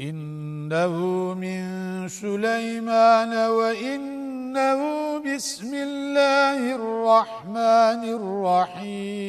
إنه من سليمان وإنه بسم الله الرحمن الرحيم.